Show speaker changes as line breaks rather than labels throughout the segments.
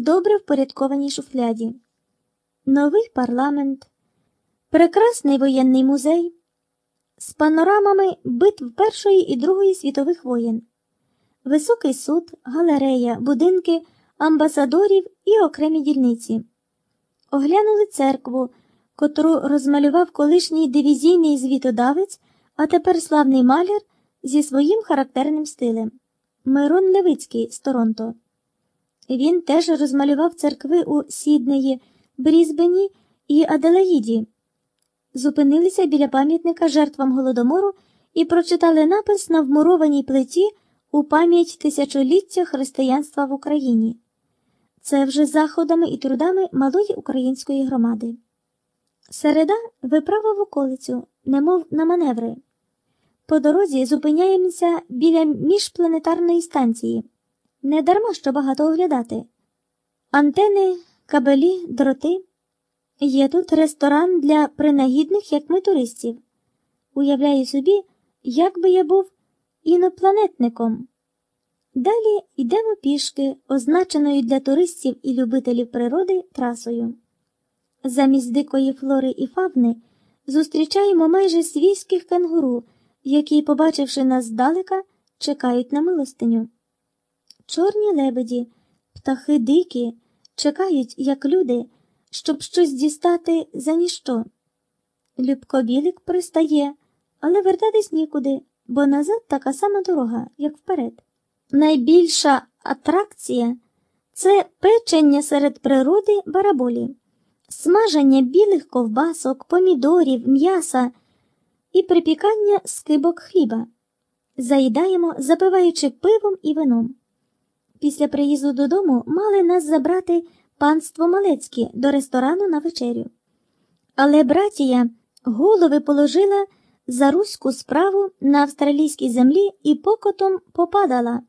добре впорядкованій шуфляді. Новий парламент, прекрасний воєнний музей з панорамами битв Першої і Другої світових воєн, високий суд, галерея, будинки амбасадорів і окремі дільниці. Оглянули церкву, котру розмалював колишній дивізійний звітодавець, а тепер славний маляр зі своїм характерним стилем Мирон Левицький з Торонто. Він теж розмалював церкви у Сіднеї, Брізбені і Аделаїді. Зупинилися біля пам'ятника жертвам голодомору і прочитали напис на вмурованій плиті у пам'ять тисячоліття християнства в Україні. Це вже заходами і трудами малої української громади. Середа виправа в околицю, немов на маневри. По дорозі зупиняємося біля міжпланетарної станції. Не дарма що багато оглядати. Антени, кабелі, дроти. Є тут ресторан для принагідних, як ми туристів. Уявляю собі, як би я був інопланетником. Далі йдемо пішки, означеною для туристів і любителів природи трасою. Замість дикої флори і фавни зустрічаємо майже свійських кенгуру, які, побачивши нас здалека, чекають на милостиню. Чорні лебеді, птахи дикі, чекають, як люди, щоб щось дістати за ніщо. Любко білик пристає, але вертатись нікуди, бо назад така сама дорога, як вперед. Найбільша атракція це печення серед природи бараболі, смаження білих ковбасок, помідорів, м'яса і припікання скибок хліба. Заїдаємо, запиваючи пивом і вином. Після приїзду додому мали нас забрати панство Малецьке до ресторану на вечерю. Але братія голови положила за руську справу на австралійській землі і покотом попадала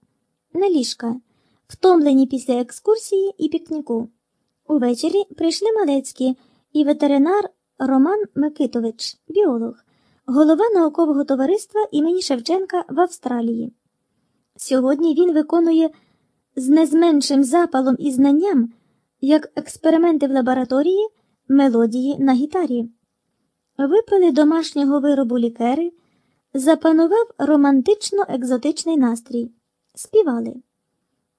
на ліжка, втомлені після екскурсії і пікніку. Увечері прийшли Малецькі і ветеринар Роман Микитович, біолог, голова наукового товариства імені Шевченка в Австралії. Сьогодні він виконує з незменшим запалом і знанням, як експерименти в лабораторії, мелодії на гітарі. Випили домашнього виробу лікери, запанував романтично екзотичний настрій. Співали.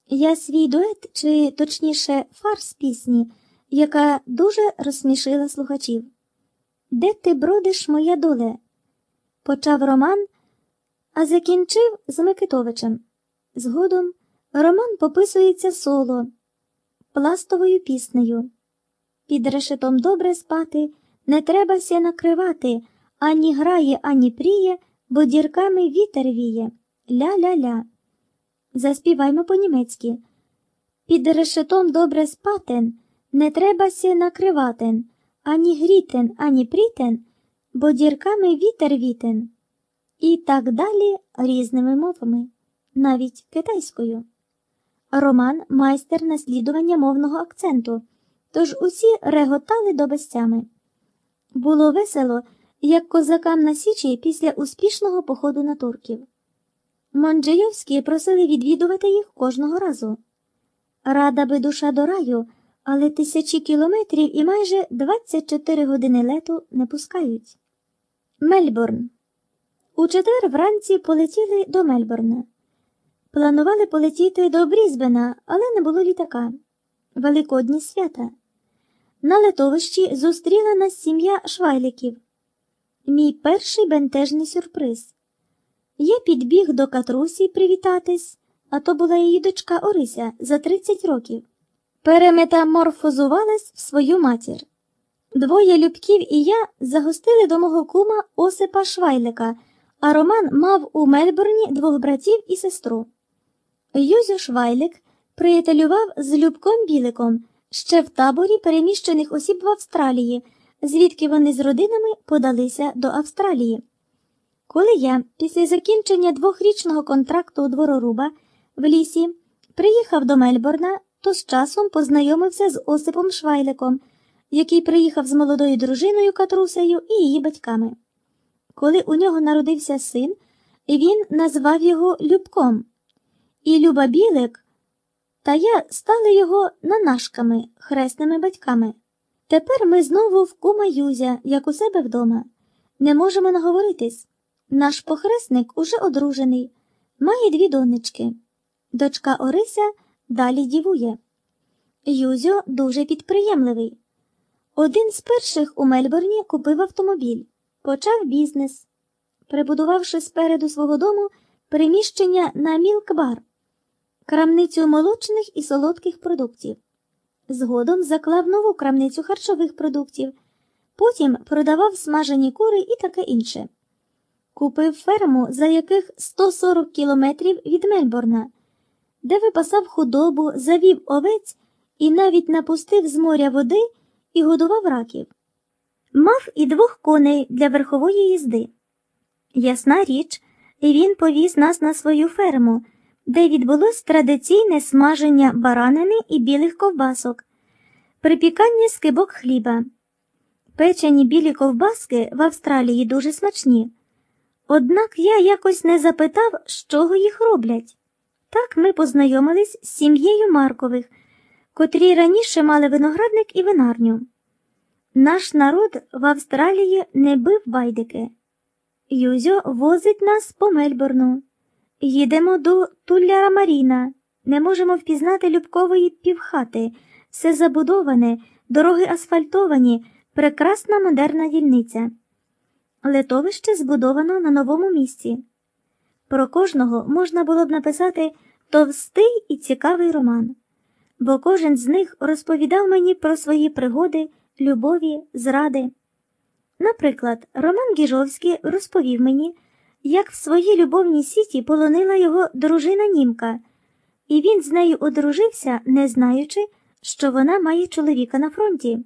Я свій дует, чи точніше фарс пісні, яка дуже розсмішила слухачів. Де ти бродиш, моя доле? Почав Роман, а закінчив з Микитовичем. Згодом Роман пописується соло, пластовою піснею. Під решетом добре спати, не треба ся накривати, ані грає, ані пріє, бо дірками вітер віє. Ля-ля-ля. Заспіваймо по-німецьки. Під решетом добре спатен, не треба ся накриватен, ані грітен, ані прітен, бо дірками вітер вітен. І так далі різними мовами, навіть китайською. Роман майстер наслідування мовного акценту, тож усі реготали до безтями. Було весело, як козакам на Січі після успішного походу на турків. Монджейовські просили відвідувати їх кожного разу. Рада би душа до раю, але тисячі кілометрів і майже 24 години лету не пускають. Мельбурн. У четвер вранці полетіли до Мельбурна. Планували полетіти до Брізбена, але не було літака. Великодні свята. На летовищі зустріла нас сім'я швайликів. Мій перший бентежний сюрприз. Я підбіг до катрусі привітатись, а то була її дочка Орися за 30 років. Переметаморфозувалась в свою матір. Двоє любків і я загостили до мого кума Осипа Швайлика, а Роман мав у Мельбурні двох братів і сестру. Юзю Швайлик приятелював з Любком Біликом ще в таборі переміщених осіб в Австралії, звідки вони з родинами подалися до Австралії. Коли я після закінчення двохрічного контракту у двороруба в лісі приїхав до Мельбурна, то з часом познайомився з Осипом Швайликом, який приїхав з молодою дружиною Катрусею і її батьками. Коли у нього народився син, він назвав його Любком. І Люба Білик та я стали його нанашками, хресними батьками. Тепер ми знову в кума Юзя, як у себе вдома. Не можемо наговоритись. Наш похресник уже одружений, має дві донечки. Дочка Орися далі дівує. Юзьо дуже підприємливий. Один з перших у Мельбурні купив автомобіль, почав бізнес, прибудувавши спереду свого дому приміщення на мілкбар, крамницю молочних і солодких продуктів. Згодом заклав нову крамницю харчових продуктів, потім продавав смажені кури і таке інше. Купив ферму, за яких 140 кілометрів від Мельбурна, де випасав худобу, завів овець і навіть напустив з моря води і годував раків. Мав і двох коней для верхової їзди. Ясна річ, він повіз нас на свою ферму, де відбулось традиційне смаження баранини і білих ковбасок, припікання скибок хліба. Печені білі ковбаски в Австралії дуже смачні. Однак я якось не запитав, з чого їх роблять. Так ми познайомились з сім'єю Маркових, котрі раніше мали виноградник і винарню. Наш народ в Австралії не бив байдики. Юзьо возить нас по Мельбурну. Їдемо до Тулляра Маріна. Не можемо впізнати Любкової півхати. Все забудоване, дороги асфальтовані, прекрасна модерна дільниця. Летовище збудовано на новому місці. Про кожного можна було б написати товстий і цікавий роман, бо кожен з них розповідав мені про свої пригоди, любові, зради. Наприклад, Роман Гіжовський розповів мені, як в своїй любовній сіті полонила його дружина німка, і він з нею одружився, не знаючи, що вона має чоловіка на фронті.